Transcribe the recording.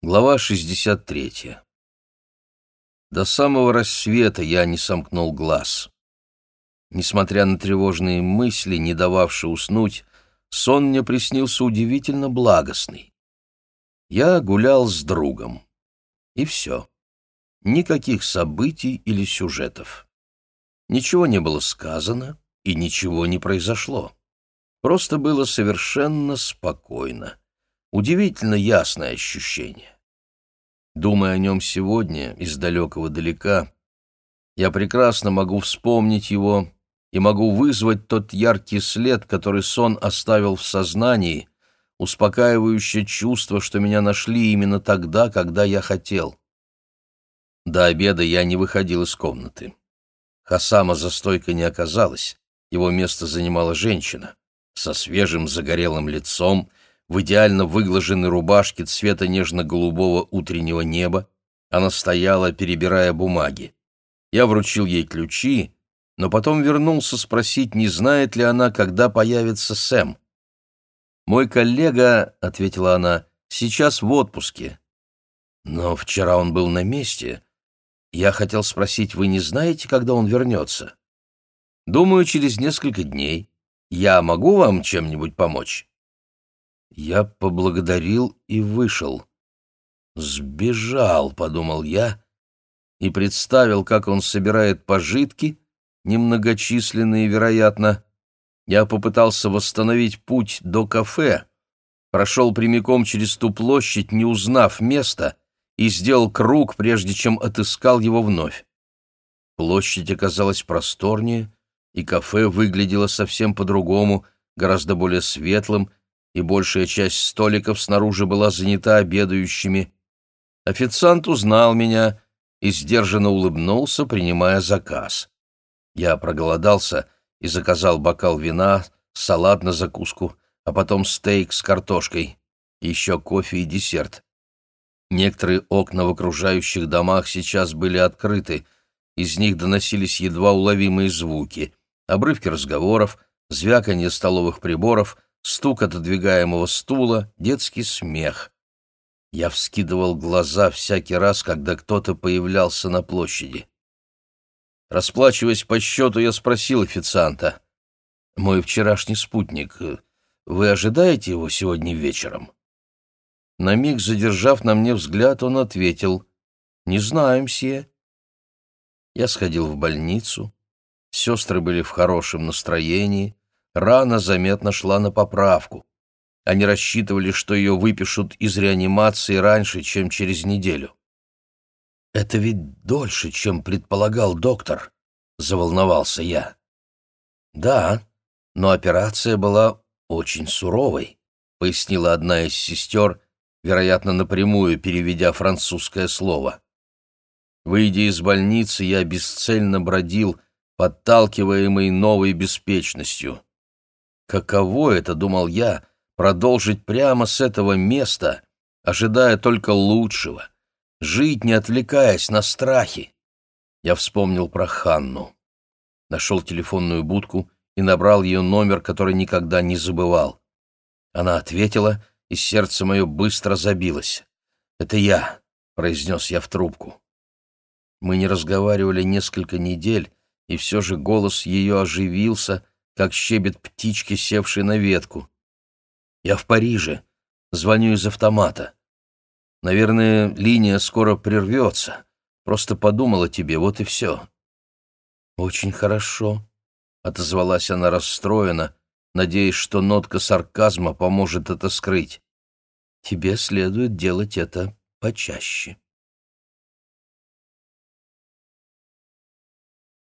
Глава 63. До самого рассвета я не сомкнул глаз. Несмотря на тревожные мысли, не дававшие уснуть, сон мне приснился удивительно благостный. Я гулял с другом. И все. Никаких событий или сюжетов. Ничего не было сказано и ничего не произошло. Просто было совершенно спокойно. Удивительно ясное ощущение. Думая о нем сегодня, из далекого далека, я прекрасно могу вспомнить его и могу вызвать тот яркий след, который сон оставил в сознании, успокаивающее чувство, что меня нашли именно тогда, когда я хотел. До обеда я не выходил из комнаты. Хасама за стойкой не оказалось, его место занимала женщина со свежим загорелым лицом, в идеально выглаженной рубашке цвета нежно-голубого утреннего неба. Она стояла, перебирая бумаги. Я вручил ей ключи, но потом вернулся спросить, не знает ли она, когда появится Сэм. «Мой коллега», — ответила она, — «сейчас в отпуске». «Но вчера он был на месте. Я хотел спросить, вы не знаете, когда он вернется?» «Думаю, через несколько дней. Я могу вам чем-нибудь помочь?» Я поблагодарил и вышел. «Сбежал», — подумал я, и представил, как он собирает пожитки, немногочисленные, вероятно. Я попытался восстановить путь до кафе, прошел прямиком через ту площадь, не узнав места, и сделал круг, прежде чем отыскал его вновь. Площадь оказалась просторнее, и кафе выглядело совсем по-другому, гораздо более светлым, и большая часть столиков снаружи была занята обедающими. Официант узнал меня и сдержанно улыбнулся, принимая заказ. Я проголодался и заказал бокал вина, салат на закуску, а потом стейк с картошкой, еще кофе и десерт. Некоторые окна в окружающих домах сейчас были открыты, из них доносились едва уловимые звуки, обрывки разговоров, звяканье столовых приборов — стук отодвигаемого стула, детский смех. Я вскидывал глаза всякий раз, когда кто-то появлялся на площади. Расплачиваясь по счету, я спросил официанта. «Мой вчерашний спутник, вы ожидаете его сегодня вечером?» На миг задержав на мне взгляд, он ответил. «Не знаю, мсье». Я сходил в больницу. Сестры были в хорошем настроении рана заметно шла на поправку. Они рассчитывали, что ее выпишут из реанимации раньше, чем через неделю. «Это ведь дольше, чем предполагал доктор», — заволновался я. «Да, но операция была очень суровой», — пояснила одна из сестер, вероятно, напрямую переведя французское слово. Выйдя из больницы, я бесцельно бродил, подталкиваемый новой беспечностью. Каково это, думал я, продолжить прямо с этого места, ожидая только лучшего, жить, не отвлекаясь на страхи. Я вспомнил про Ханну. Нашел телефонную будку и набрал ее номер, который никогда не забывал. Она ответила, и сердце мое быстро забилось. «Это я», — произнес я в трубку. Мы не разговаривали несколько недель, и все же голос ее оживился, как щебет птички, севшей на ветку. «Я в Париже. Звоню из автомата. Наверное, линия скоро прервется. Просто подумала тебе, вот и все». «Очень хорошо», — отозвалась она расстроена, надеясь, что нотка сарказма поможет это скрыть. «Тебе следует делать это почаще».